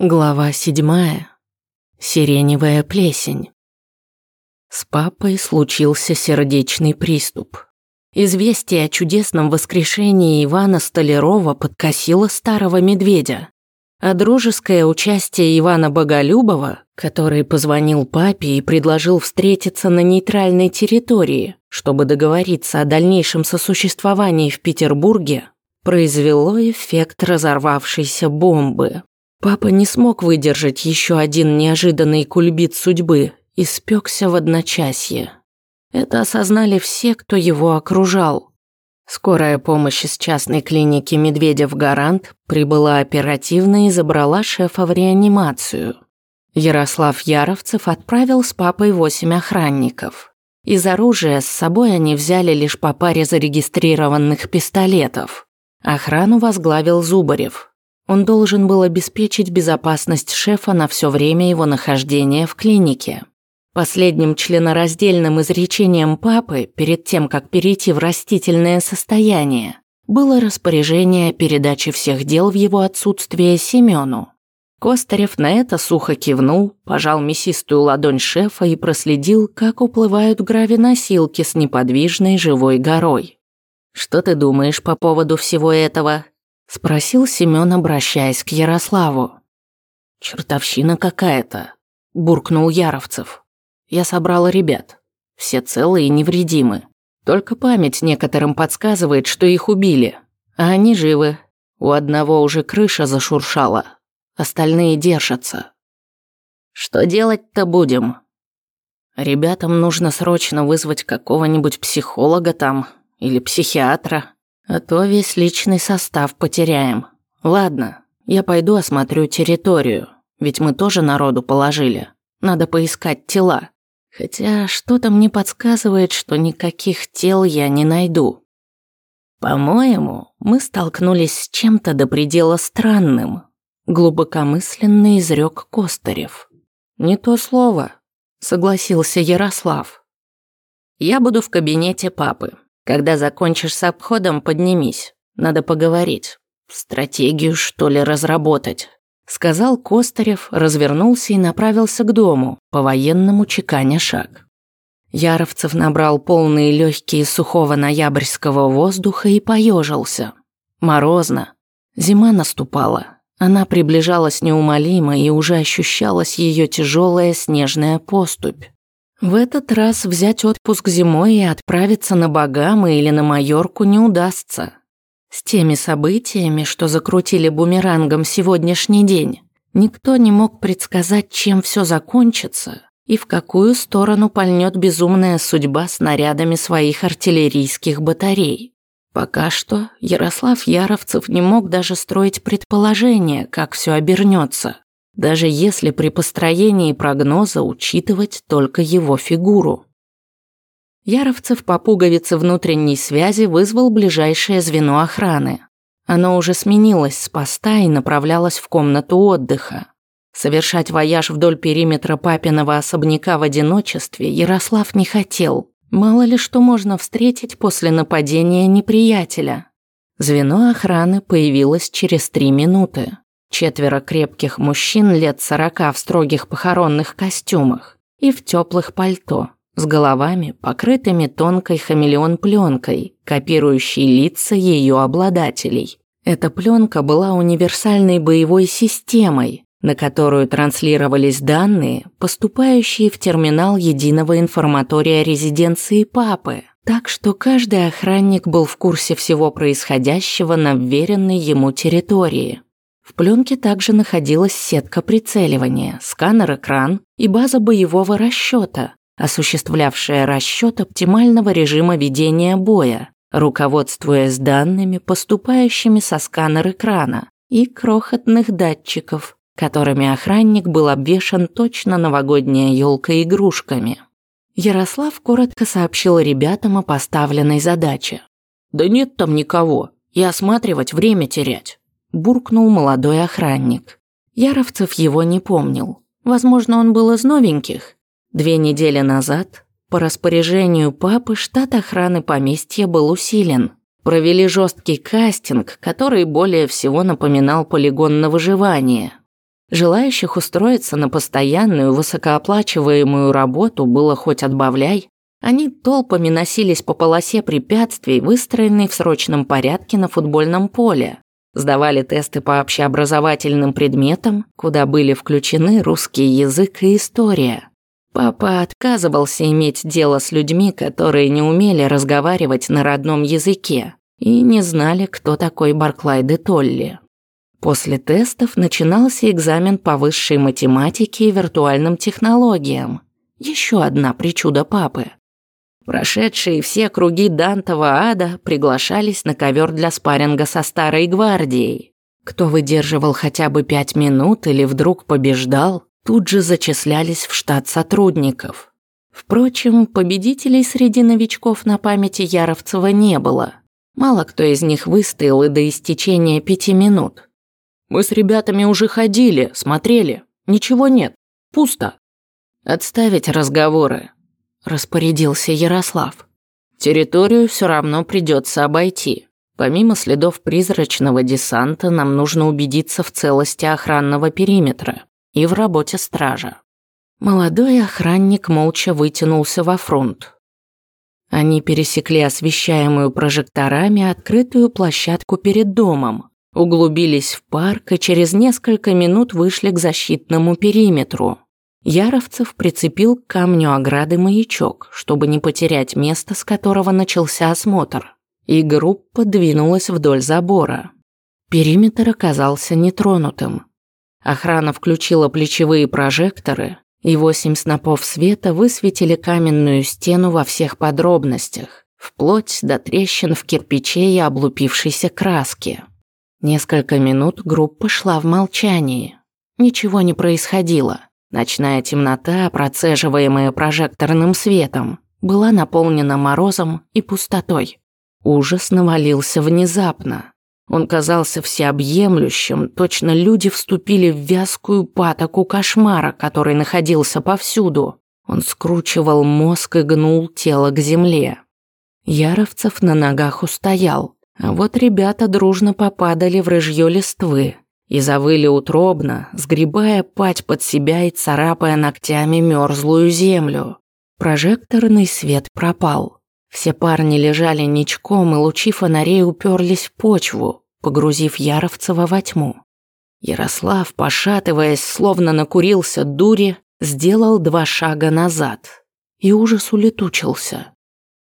Глава седьмая. Сиреневая плесень. С папой случился сердечный приступ. Известие о чудесном воскрешении Ивана Столярова подкосило старого медведя. А дружеское участие Ивана Боголюбова, который позвонил папе и предложил встретиться на нейтральной территории, чтобы договориться о дальнейшем сосуществовании в Петербурге, произвело эффект разорвавшейся бомбы. Папа не смог выдержать еще один неожиданный кульбит судьбы и спекся в одночасье. Это осознали все, кто его окружал. Скорая помощь из частной клиники «Медведев-Гарант» прибыла оперативно и забрала шефа в реанимацию. Ярослав Яровцев отправил с папой восемь охранников. Из оружия с собой они взяли лишь по паре зарегистрированных пистолетов. Охрану возглавил Зубарев, он должен был обеспечить безопасность шефа на все время его нахождения в клинике. Последним членораздельным изречением папы, перед тем, как перейти в растительное состояние, было распоряжение о передаче всех дел в его отсутствие Семену. Костарев на это сухо кивнул, пожал мясистую ладонь шефа и проследил, как уплывают гравиносилки с неподвижной живой горой. «Что ты думаешь по поводу всего этого?» Спросил Семён, обращаясь к Ярославу. «Чертовщина какая-то», – буркнул Яровцев. «Я собрал ребят. Все целые и невредимы. Только память некоторым подсказывает, что их убили. А они живы. У одного уже крыша зашуршала. Остальные держатся. Что делать-то будем? Ребятам нужно срочно вызвать какого-нибудь психолога там или психиатра. А то весь личный состав потеряем. Ладно, я пойду осмотрю территорию, ведь мы тоже народу положили. Надо поискать тела. Хотя что-то мне подсказывает, что никаких тел я не найду. По-моему, мы столкнулись с чем-то до предела странным. Глубокомысленно изрек Костарев. Не то слово, согласился Ярослав. Я буду в кабинете папы. Когда закончишь с обходом, поднимись. Надо поговорить. Стратегию, что ли, разработать?» Сказал Костарев, развернулся и направился к дому, по-военному чеканя шаг. Яровцев набрал полные легкие сухого ноябрьского воздуха и поежился. Морозно. Зима наступала. Она приближалась неумолимо, и уже ощущалась ее тяжелая снежная поступь. В этот раз взять отпуск зимой и отправиться на Багамы или на Майорку не удастся. С теми событиями, что закрутили бумерангом сегодняшний день, никто не мог предсказать, чем все закончится и в какую сторону пальнет безумная судьба снарядами своих артиллерийских батарей. Пока что Ярослав Яровцев не мог даже строить предположения, как все обернется даже если при построении прогноза учитывать только его фигуру. Яровцев по пуговице внутренней связи вызвал ближайшее звено охраны. Оно уже сменилось с поста и направлялось в комнату отдыха. Совершать вояж вдоль периметра папиного особняка в одиночестве Ярослав не хотел. Мало ли что можно встретить после нападения неприятеля. Звено охраны появилось через три минуты. Четверо крепких мужчин лет сорока в строгих похоронных костюмах и в теплых пальто, с головами, покрытыми тонкой хамелеон-пленкой, копирующей лица ее обладателей. Эта пленка была универсальной боевой системой, на которую транслировались данные, поступающие в терминал единого информатория резиденции Папы, так что каждый охранник был в курсе всего происходящего на вверенной ему территории. В пленке также находилась сетка прицеливания, сканер-экран и база боевого расчета, осуществлявшая расчет оптимального режима ведения боя, руководствуясь данными, поступающими со сканер-экрана и крохотных датчиков, которыми охранник был обвешан точно новогодняя елка игрушками. Ярослав коротко сообщил ребятам о поставленной задаче. «Да нет там никого, и осматривать время терять» буркнул молодой охранник. Яровцев его не помнил. Возможно, он был из новеньких. Две недели назад, по распоряжению папы, штат охраны поместья был усилен. Провели жесткий кастинг, который более всего напоминал полигон на выживание. Желающих устроиться на постоянную высокооплачиваемую работу было хоть отбавляй. Они толпами носились по полосе препятствий, выстроенной в срочном порядке на футбольном поле. Сдавали тесты по общеобразовательным предметам, куда были включены русский язык и история. Папа отказывался иметь дело с людьми, которые не умели разговаривать на родном языке и не знали, кто такой Барклай де Толли. После тестов начинался экзамен по высшей математике и виртуальным технологиям. Еще одна причуда папы. Прошедшие все круги Дантова ада приглашались на ковер для спарринга со старой гвардией. Кто выдерживал хотя бы пять минут или вдруг побеждал, тут же зачислялись в штат сотрудников. Впрочем, победителей среди новичков на памяти Яровцева не было. Мало кто из них выстоял и до истечения пяти минут. «Мы с ребятами уже ходили, смотрели. Ничего нет. Пусто». «Отставить разговоры распорядился Ярослав. Территорию все равно придется обойти. Помимо следов призрачного десанта, нам нужно убедиться в целости охранного периметра и в работе стража. Молодой охранник молча вытянулся во фронт. Они пересекли освещаемую прожекторами открытую площадку перед домом, углубились в парк и через несколько минут вышли к защитному периметру. Яровцев прицепил к камню ограды маячок, чтобы не потерять место, с которого начался осмотр, и группа двинулась вдоль забора. Периметр оказался нетронутым. Охрана включила плечевые прожекторы, и восемь снопов света высветили каменную стену во всех подробностях, вплоть до трещин в кирпиче и облупившейся краски. Несколько минут группа шла в молчании. Ничего не происходило. Ночная темнота, процеживаемая прожекторным светом, была наполнена морозом и пустотой. Ужас навалился внезапно. Он казался всеобъемлющим, точно люди вступили в вязкую патоку кошмара, который находился повсюду. Он скручивал мозг и гнул тело к земле. Яровцев на ногах устоял, а вот ребята дружно попадали в рыжье листвы, и завыли утробно, сгребая пать под себя и царапая ногтями мерзлую землю. Прожекторный свет пропал. Все парни лежали ничком, и лучи фонарей уперлись в почву, погрузив Яровцева во тьму. Ярослав, пошатываясь, словно накурился дури, сделал два шага назад, и ужас улетучился.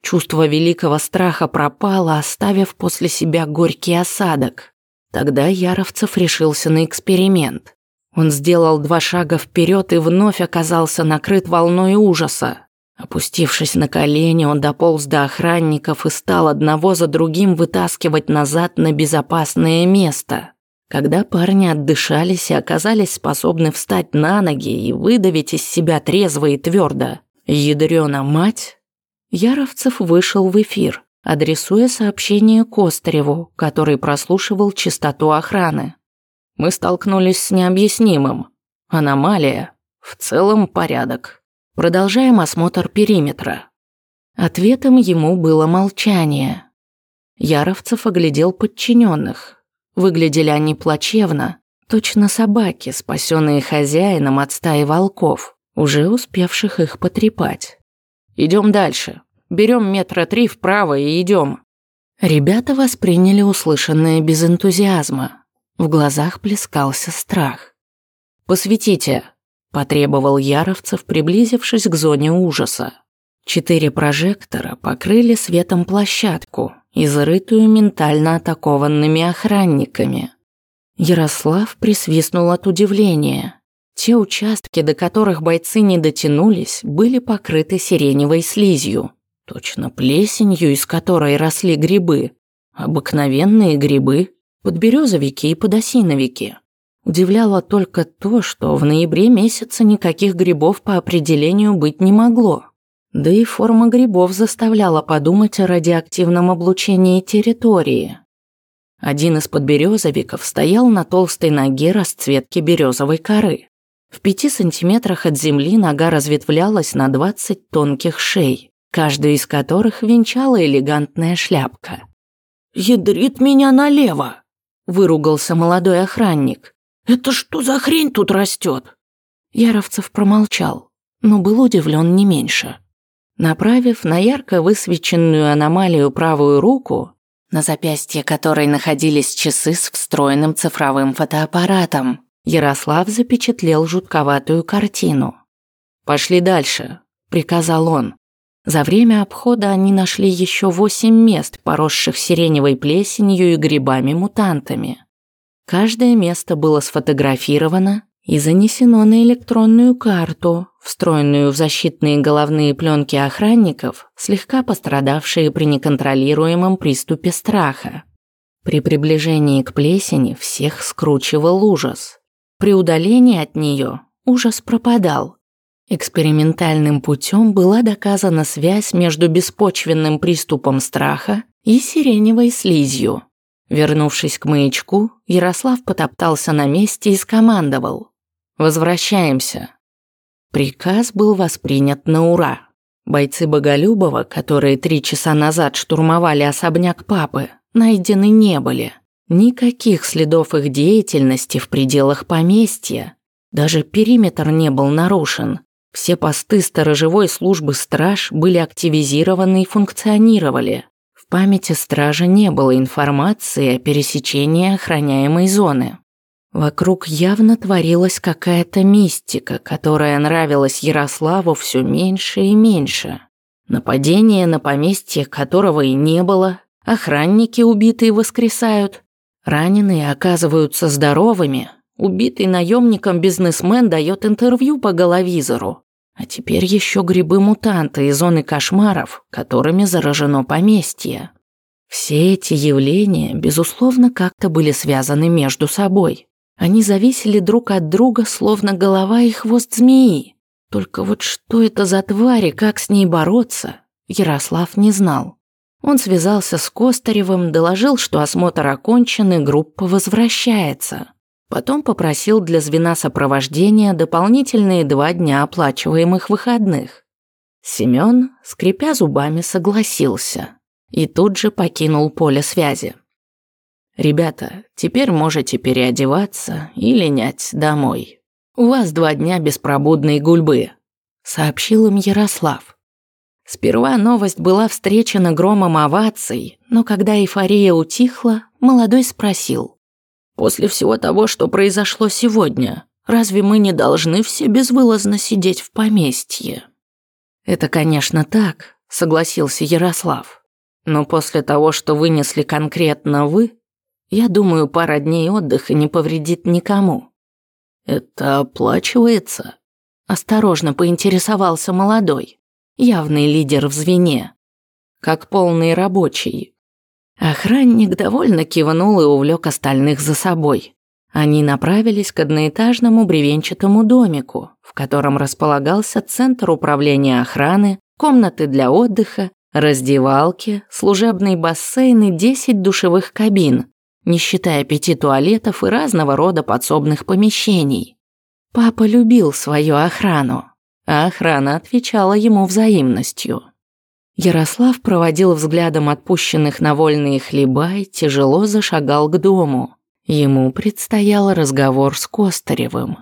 Чувство великого страха пропало, оставив после себя горький осадок. Тогда Яровцев решился на эксперимент. Он сделал два шага вперед и вновь оказался накрыт волной ужаса. Опустившись на колени, он дополз до охранников и стал одного за другим вытаскивать назад на безопасное место. Когда парни отдышались и оказались способны встать на ноги и выдавить из себя трезво и твердо, ядрёна мать, Яровцев вышел в эфир адресуя сообщение Костареву, который прослушивал частоту охраны. Мы столкнулись с необъяснимым. Аномалия. В целом порядок. Продолжаем осмотр периметра. Ответом ему было молчание. Яровцев оглядел подчиненных. Выглядели они плачевно, точно собаки, спасенные хозяином от стаи волков, уже успевших их потрепать. Идем дальше. Берем метра три вправо и идем. Ребята восприняли услышанное без энтузиазма. В глазах плескался страх. «Посветите», – потребовал Яровцев, приблизившись к зоне ужаса. Четыре прожектора покрыли светом площадку, изрытую ментально атакованными охранниками. Ярослав присвистнул от удивления. Те участки, до которых бойцы не дотянулись, были покрыты сиреневой слизью. Точно плесенью, из которой росли грибы. Обыкновенные грибы, подберезовики и подосиновики. Удивляло только то, что в ноябре месяце никаких грибов по определению быть не могло. Да и форма грибов заставляла подумать о радиоактивном облучении территории. Один из подберезовиков стоял на толстой ноге расцветки березовой коры. В пяти сантиметрах от земли нога разветвлялась на двадцать тонких шей каждую из которых венчала элегантная шляпка. «Ядрит меня налево!» – выругался молодой охранник. Это что за хрень тут растет? Яровцев промолчал, но был удивлен не меньше. Направив на ярко высвеченную аномалию правую руку, на запястье которой находились часы с встроенным цифровым фотоаппаратом, Ярослав запечатлел жутковатую картину. «Пошли дальше», – приказал он. За время обхода они нашли еще восемь мест, поросших сиреневой плесенью и грибами-мутантами. Каждое место было сфотографировано и занесено на электронную карту, встроенную в защитные головные пленки охранников, слегка пострадавшие при неконтролируемом приступе страха. При приближении к плесени всех скручивал ужас. При удалении от нее ужас пропадал. Экспериментальным путем была доказана связь между беспочвенным приступом страха и сиреневой слизью. Вернувшись к маячку, Ярослав потоптался на месте и скомандовал. «Возвращаемся». Приказ был воспринят на ура. Бойцы Боголюбова, которые три часа назад штурмовали особняк папы, найдены не были. Никаких следов их деятельности в пределах поместья. Даже периметр не был нарушен. Все посты сторожевой службы страж были активизированы и функционировали памяти стража не было информации о пересечении охраняемой зоны. Вокруг явно творилась какая-то мистика, которая нравилась Ярославу все меньше и меньше. Нападение на поместье, которого и не было, охранники убитые воскресают, раненые оказываются здоровыми, убитый наемником бизнесмен дает интервью по головизору, а теперь еще грибы-мутанты из зоны кошмаров, которыми заражено поместье. Все эти явления, безусловно, как-то были связаны между собой. Они зависели друг от друга, словно голова и хвост змеи. Только вот что это за тварь и как с ней бороться, Ярослав не знал. Он связался с Костаревым, доложил, что осмотр окончен и группа возвращается. Потом попросил для звена сопровождения дополнительные два дня оплачиваемых выходных. Семён, скрипя зубами, согласился и тут же покинул поле связи. «Ребята, теперь можете переодеваться и линять домой. У вас два дня беспробудной гульбы», — сообщил им Ярослав. Сперва новость была встречена громом оваций, но когда эйфория утихла, молодой спросил. После всего того, что произошло сегодня, разве мы не должны все безвылазно сидеть в поместье? Это, конечно, так, согласился Ярослав. Но после того, что вынесли конкретно вы, я думаю, пара дней отдыха не повредит никому. Это оплачивается? Осторожно поинтересовался молодой, явный лидер в звене. Как полный рабочий, Охранник довольно кивнул и увлек остальных за собой. Они направились к одноэтажному бревенчатому домику, в котором располагался центр управления охраны, комнаты для отдыха, раздевалки, служебный бассейн и 10 душевых кабин, не считая пяти туалетов и разного рода подсобных помещений. Папа любил свою охрану, а охрана отвечала ему взаимностью. Ярослав проводил взглядом отпущенных на вольные хлеба и тяжело зашагал к дому. Ему предстоял разговор с Костаревым.